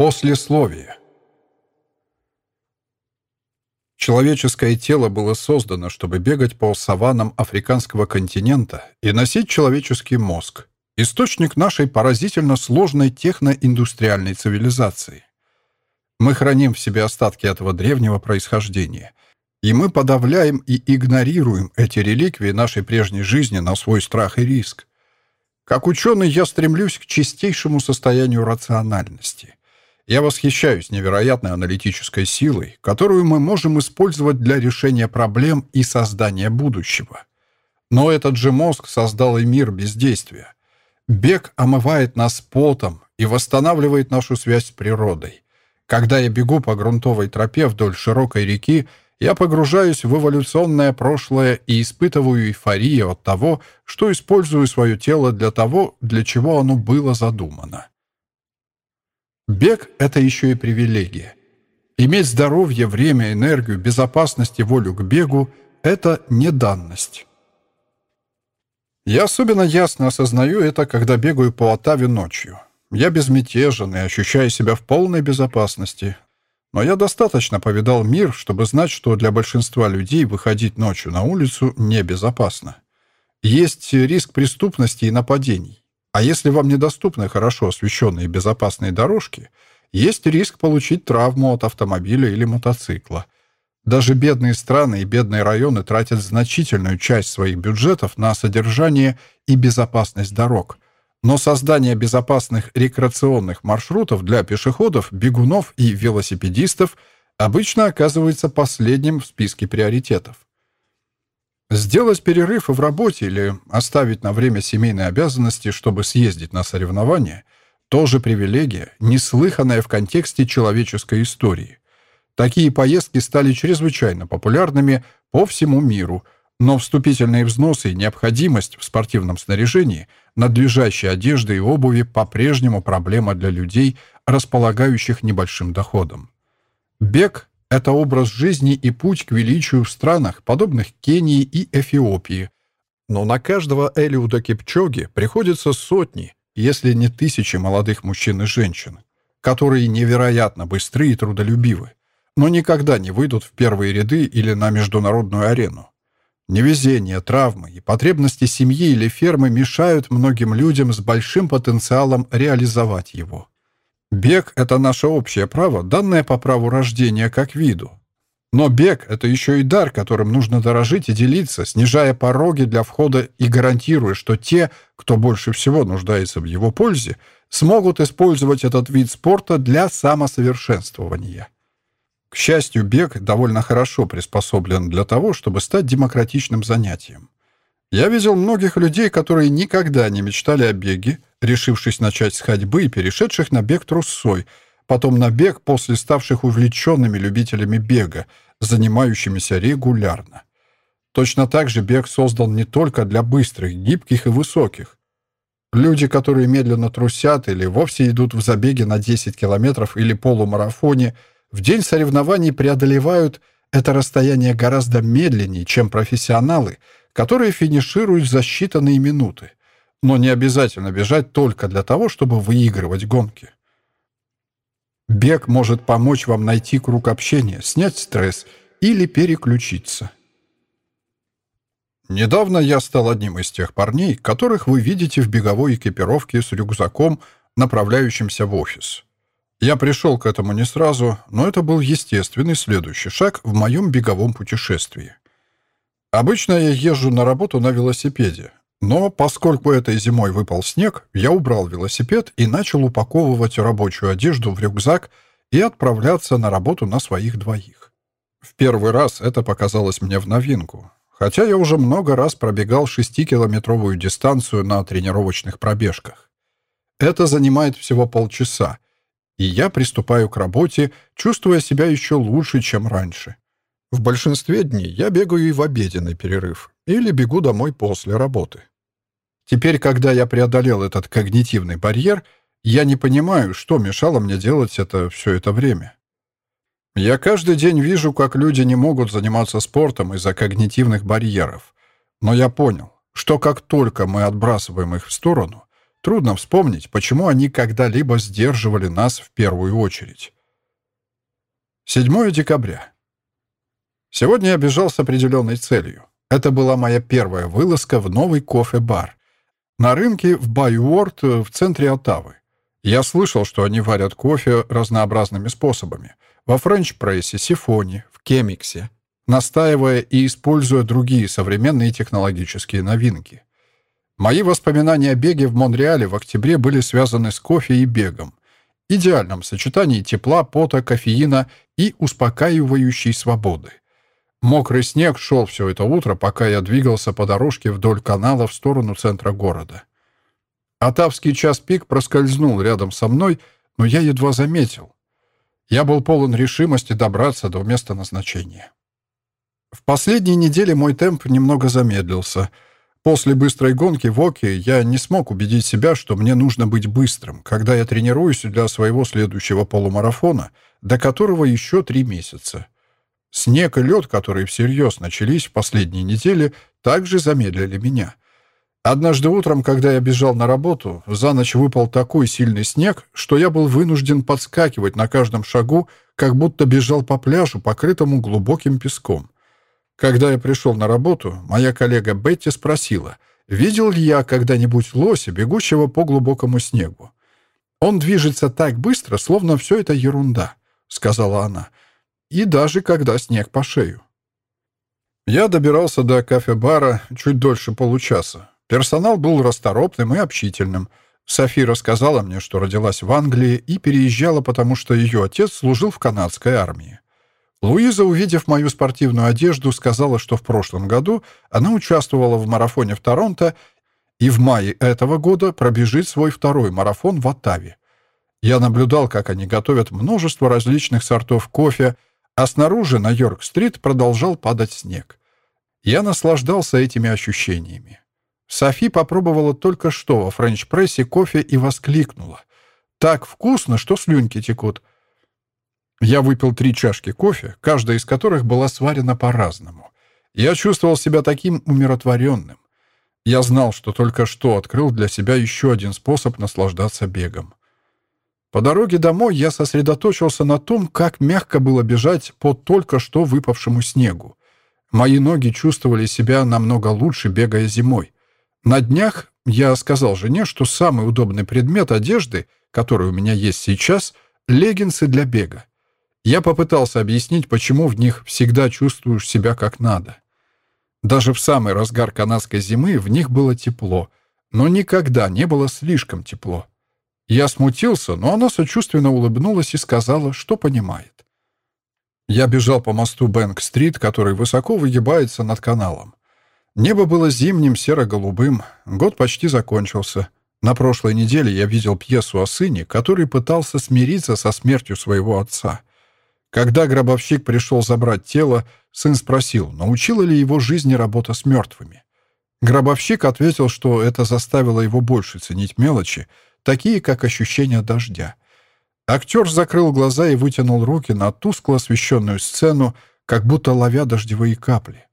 Послесловие. Человеческое тело было создано, чтобы бегать по саваннам африканского континента и носить человеческий мозг, источник нашей поразительно сложной техноиндустриальной цивилизации. Мы храним в себе остатки этого древнего происхождения, и мы подавляем и игнорируем эти реликвии нашей прежней жизни на свой страх и риск. Как ученый я стремлюсь к чистейшему состоянию рациональности — я восхищаюсь невероятной аналитической силой, которую мы можем использовать для решения проблем и создания будущего. Но этот же мозг создал и мир бездействия. Бег омывает нас потом и восстанавливает нашу связь с природой. Когда я бегу по грунтовой тропе вдоль широкой реки, я погружаюсь в эволюционное прошлое и испытываю эйфорию от того, что использую свое тело для того, для чего оно было задумано. Бег — это еще и привилегия. Иметь здоровье, время, энергию, безопасность и волю к бегу — это не данность. Я особенно ясно осознаю это, когда бегаю по Отаве ночью. Я безмятежен и ощущаю себя в полной безопасности. Но я достаточно повидал мир, чтобы знать, что для большинства людей выходить ночью на улицу небезопасно. Есть риск преступности и нападений. А если вам недоступны хорошо освещенные безопасные дорожки, есть риск получить травму от автомобиля или мотоцикла. Даже бедные страны и бедные районы тратят значительную часть своих бюджетов на содержание и безопасность дорог. Но создание безопасных рекреационных маршрутов для пешеходов, бегунов и велосипедистов обычно оказывается последним в списке приоритетов. Сделать перерыв в работе или оставить на время семейные обязанности, чтобы съездить на соревнования, тоже привилегия, неслыханная в контексте человеческой истории. Такие поездки стали чрезвычайно популярными по всему миру, но вступительные взносы и необходимость в спортивном снаряжении, надлежащей одежды и обуви по-прежнему проблема для людей, располагающих небольшим доходом. Бег это образ жизни и путь к величию в странах, подобных Кении и Эфиопии. Но на каждого Элиуда Кипчоги приходится сотни, если не тысячи молодых мужчин и женщин, которые невероятно быстры и трудолюбивы, но никогда не выйдут в первые ряды или на международную арену. Невезение, травмы и потребности семьи или фермы мешают многим людям с большим потенциалом реализовать его. Бег — это наше общее право, данное по праву рождения как виду. Но бег — это еще и дар, которым нужно дорожить и делиться, снижая пороги для входа и гарантируя, что те, кто больше всего нуждается в его пользе, смогут использовать этот вид спорта для самосовершенствования. К счастью, бег довольно хорошо приспособлен для того, чтобы стать демократичным занятием. Я видел многих людей, которые никогда не мечтали о беге, решившись начать с ходьбы и перешедших на бег трусцой, потом на бег после ставших увлеченными любителями бега, занимающимися регулярно. Точно так же бег создан не только для быстрых, гибких и высоких. Люди, которые медленно трусят или вовсе идут в забеге на 10 километров или полумарафоне, в день соревнований преодолевают это расстояние гораздо медленнее, чем профессионалы, которые финишируют за считанные минуты но не обязательно бежать только для того, чтобы выигрывать гонки. Бег может помочь вам найти круг общения, снять стресс или переключиться. Недавно я стал одним из тех парней, которых вы видите в беговой экипировке с рюкзаком, направляющимся в офис. Я пришел к этому не сразу, но это был естественный следующий шаг в моем беговом путешествии. Обычно я езжу на работу на велосипеде, но поскольку этой зимой выпал снег, я убрал велосипед и начал упаковывать рабочую одежду в рюкзак и отправляться на работу на своих двоих. В первый раз это показалось мне в новинку, хотя я уже много раз пробегал шестикилометровую дистанцию на тренировочных пробежках. Это занимает всего полчаса, и я приступаю к работе, чувствуя себя еще лучше, чем раньше. В большинстве дней я бегаю и в обеденный перерыв, или бегу домой после работы. Теперь, когда я преодолел этот когнитивный барьер, я не понимаю, что мешало мне делать это все это время. Я каждый день вижу, как люди не могут заниматься спортом из-за когнитивных барьеров. Но я понял, что как только мы отбрасываем их в сторону, Трудно вспомнить, почему они когда-либо сдерживали нас в первую очередь. 7 декабря. Сегодня я бежал с определенной целью. Это была моя первая вылазка в новый кофе-бар. На рынке в Байуорд в центре Оттавы. Я слышал, что они варят кофе разнообразными способами. Во френч-прессе, сифоне, в кемиксе, настаивая и используя другие современные технологические новинки. Мои воспоминания о беге в Монреале в октябре были связаны с кофе и бегом. Идеальном сочетании тепла, пота, кофеина и успокаивающей свободы. Мокрый снег шел все это утро, пока я двигался по дорожке вдоль канала в сторону центра города. Атавский час пик проскользнул рядом со мной, но я едва заметил. Я был полон решимости добраться до места назначения. В последние недели мой темп немного замедлился — После быстрой гонки в Оке я не смог убедить себя, что мне нужно быть быстрым, когда я тренируюсь для своего следующего полумарафона, до которого еще три месяца. Снег и лед, которые всерьез начались в последние недели, также замедлили меня. Однажды утром, когда я бежал на работу, за ночь выпал такой сильный снег, что я был вынужден подскакивать на каждом шагу, как будто бежал по пляжу, покрытому глубоким песком. Когда я пришел на работу, моя коллега Бетти спросила, видел ли я когда-нибудь лося, бегущего по глубокому снегу. «Он движется так быстро, словно все это ерунда», — сказала она. «И даже когда снег по шею». Я добирался до кафе-бара чуть дольше получаса. Персонал был расторопным и общительным. Софи рассказала мне, что родилась в Англии и переезжала, потому что ее отец служил в канадской армии. Луиза, увидев мою спортивную одежду, сказала, что в прошлом году она участвовала в марафоне в Торонто и в мае этого года пробежит свой второй марафон в Оттаве. Я наблюдал, как они готовят множество различных сортов кофе, а снаружи на Йорк-стрит продолжал падать снег. Я наслаждался этими ощущениями. Софи попробовала только что во френч-прессе кофе и воскликнула. «Так вкусно, что слюнки текут!» Я выпил три чашки кофе, каждая из которых была сварена по-разному. Я чувствовал себя таким умиротворенным. Я знал, что только что открыл для себя еще один способ наслаждаться бегом. По дороге домой я сосредоточился на том, как мягко было бежать по только что выпавшему снегу. Мои ноги чувствовали себя намного лучше, бегая зимой. На днях я сказал жене, что самый удобный предмет одежды, который у меня есть сейчас — леггинсы для бега. Я попытался объяснить, почему в них всегда чувствуешь себя как надо. Даже в самый разгар канадской зимы в них было тепло, но никогда не было слишком тепло. Я смутился, но она сочувственно улыбнулась и сказала, что понимает. Я бежал по мосту Бэнк-стрит, который высоко выгибается над каналом. Небо было зимним, серо-голубым, год почти закончился. На прошлой неделе я видел пьесу о сыне, который пытался смириться со смертью своего отца — когда гробовщик пришел забрать тело, сын спросил, научила ли его жизни работа с мертвыми. Гробовщик ответил, что это заставило его больше ценить мелочи, такие как ощущение дождя. Актер закрыл глаза и вытянул руки на тускло освещенную сцену, как будто ловя дождевые капли.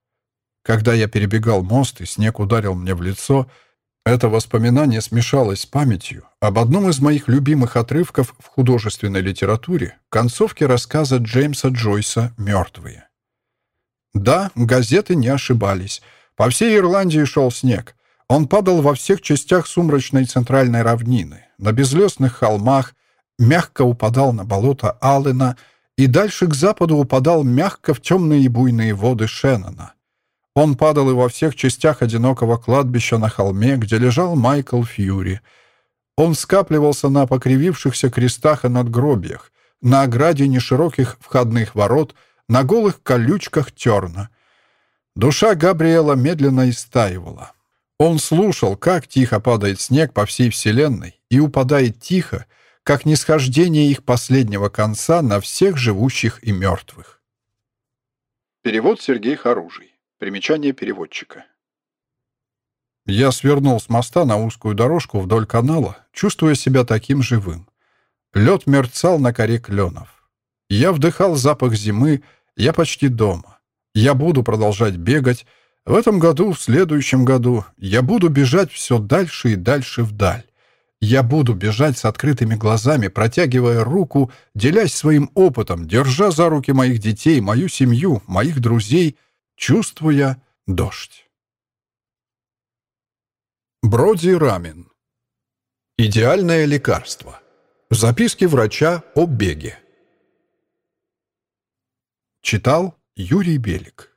Когда я перебегал мост и снег ударил мне в лицо — это воспоминание смешалось с памятью об одном из моих любимых отрывков в художественной литературе, концовке рассказа Джеймса Джойса «Мертвые». Да, газеты не ошибались. По всей Ирландии шел снег. Он падал во всех частях сумрачной центральной равнины, на безлесных холмах, мягко упадал на болото Аллена и дальше к западу упадал мягко в темные и буйные воды Шеннона. Он падал и во всех частях одинокого кладбища на холме, где лежал Майкл Фьюри. Он скапливался на покривившихся крестах и надгробиях, на ограде нешироких входных ворот, на голых колючках терна. Душа Габриэла медленно истаивала. Он слушал, как тихо падает снег по всей вселенной и упадает тихо, как нисхождение их последнего конца на всех живущих и мертвых. Перевод Сергей Харужий Примечание переводчика. Я свернул с моста на узкую дорожку вдоль канала, чувствуя себя таким живым. Лед мерцал на коре кленов. Я вдыхал запах зимы, я почти дома. Я буду продолжать бегать. В этом году, в следующем году я буду бежать все дальше и дальше вдаль. Я буду бежать с открытыми глазами, протягивая руку, делясь своим опытом, держа за руки моих детей, мою семью, моих друзей, чувствуя дождь. Броди Рамин. Идеальное лекарство. Записки врача о беге. Читал Юрий Белик